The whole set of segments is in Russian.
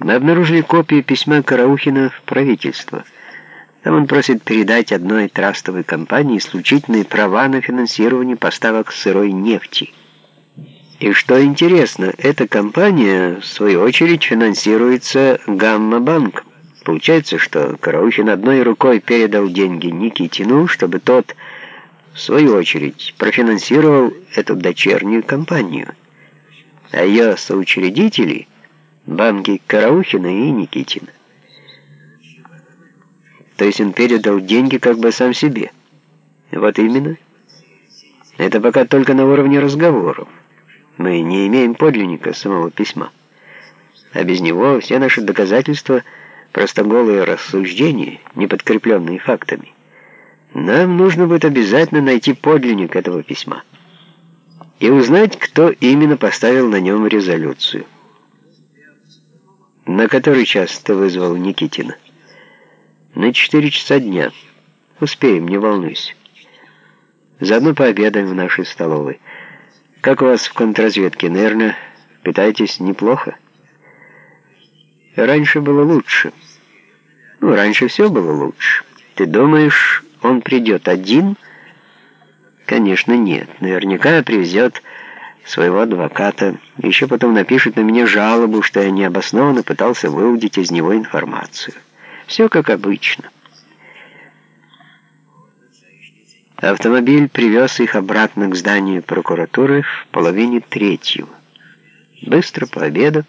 Мы обнаружили копию письма Караухина в правительство. Там он просит передать одной трастовой компании исключительные права на финансирование поставок сырой нефти. И что интересно, эта компания, в свою очередь, финансируется Гамма-банком. Получается, что Караухин одной рукой передал деньги Никитину, чтобы тот, в свою очередь, профинансировал эту дочернюю компанию. А ее соучредители — банки Караухина и Никитина. То есть он передал деньги как бы сам себе. Вот именно. Это пока только на уровне разговоров. Мы не имеем подлинника самого письма. А без него все наши доказательства — просто голые рассуждения, не подкрепленные фактами. Нам нужно будет обязательно найти подлинник этого письма и узнать, кто именно поставил на нем резолюцию. На который час ты вызвал Никитина? На четыре часа дня. Успеем, не волнуйся. Заодно пообедаем в нашей столовой. Как у вас в контрразведке, наверное, питаетесь неплохо? Раньше было лучше. Ну, раньше все было лучше. Ты думаешь, он придет один? Конечно, нет. Наверняка привезет своего адвоката. Еще потом напишет на меня жалобу, что я необоснованно пытался выудить из него информацию. Все как обычно. Автомобиль привез их обратно к зданию прокуратуры в половине третьего. Быстро пообедав,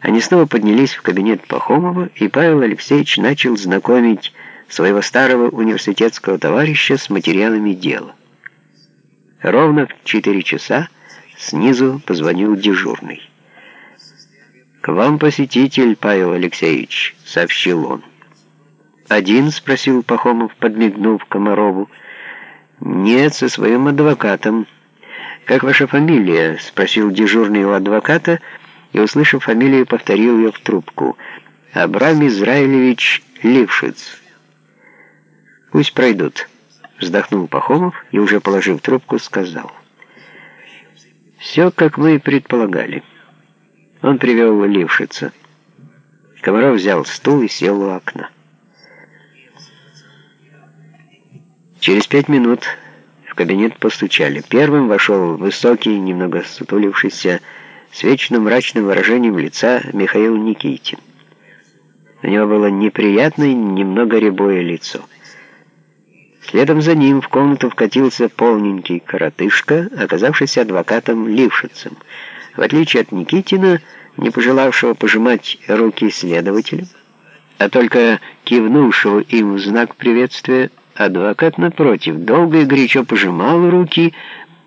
они снова поднялись в кабинет Пахомова, и Павел Алексеевич начал знакомить своего старого университетского товарища с материалами дела. Ровно в четыре часа снизу позвонил дежурный. «К вам посетитель, Павел Алексеевич», — сообщил он. «Один?» — спросил Пахомов, подмигнув Комарову. «Нет, со своим адвокатом». «Как ваша фамилия?» — спросил дежурный у адвоката, — и, услышав фамилию, повторил ее в трубку. «Абрам Израилевич Лившиц». «Пусть пройдут», — вздохнул Пахомов и, уже положив трубку, сказал. «Все, как мы и предполагали». Он привел Лившица. Комаров взял стул и сел у окна. Через пять минут в кабинет постучали. Первым вошел высокий, немного сутулившийся с вечно мрачным выражением лица Михаил Никитин. У него было неприятное, немного рябое лицо. Следом за ним в комнату вкатился полненький коротышка, оказавшийся адвокатом Лившицем. В отличие от Никитина, не пожелавшего пожимать руки следователю, а только кивнувшего им в знак приветствия, адвокат, напротив, долго и горячо пожимал руки,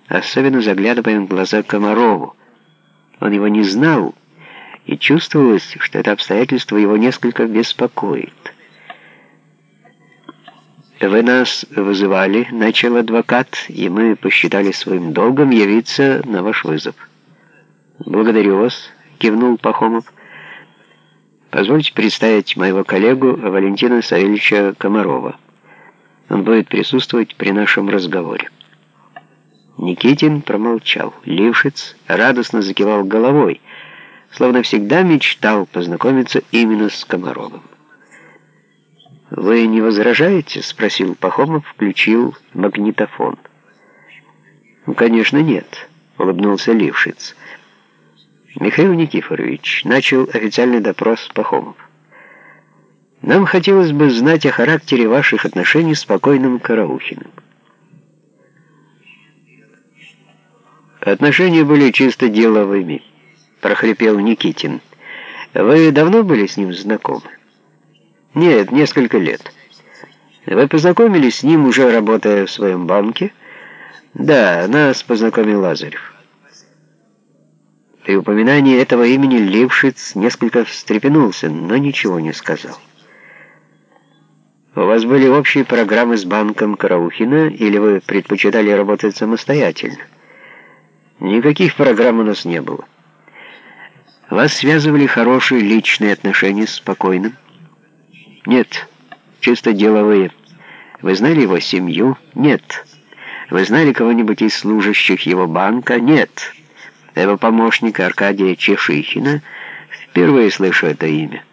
особенно заглядывая в глаза Комарову, он его не знал, и чувствовалось, что это обстоятельство его несколько беспокоит. «Вы нас вызывали», — начал адвокат, «и мы посчитали своим долгом явиться на ваш вызов». «Благодарю вас», — кивнул Пахомов. «Позвольте представить моего коллегу Валентина Савельевича Комарова. Он будет присутствовать при нашем разговоре». Никитин промолчал. Лившиц радостно закивал головой, словно всегда мечтал познакомиться именно с Комаровым. «Вы не возражаете?» — спросил Пахомов, включил магнитофон. «Ну, конечно, нет», — улыбнулся Лившиц. «Михаил Никифорович», — начал официальный допрос Пахомов. «Нам хотелось бы знать о характере ваших отношений с покойным Караухиным». Отношения были чисто деловыми, прохрипел Никитин. Вы давно были с ним знакомы? Нет, несколько лет. Вы познакомились с ним, уже работая в своем банке? Да, нас познакомил Лазарев. При упоминании этого имени Лившиц несколько встрепенулся, но ничего не сказал. У вас были общие программы с банком Караухина, или вы предпочитали работать самостоятельно? Никаких программ у нас не было. Вас связывали хорошие личные отношения с покойным? Нет, чисто деловые. Вы знали его семью? Нет. Вы знали кого-нибудь из служащих его банка? Нет. Его помощника Аркадия Чешихина Впервые слышу это имя.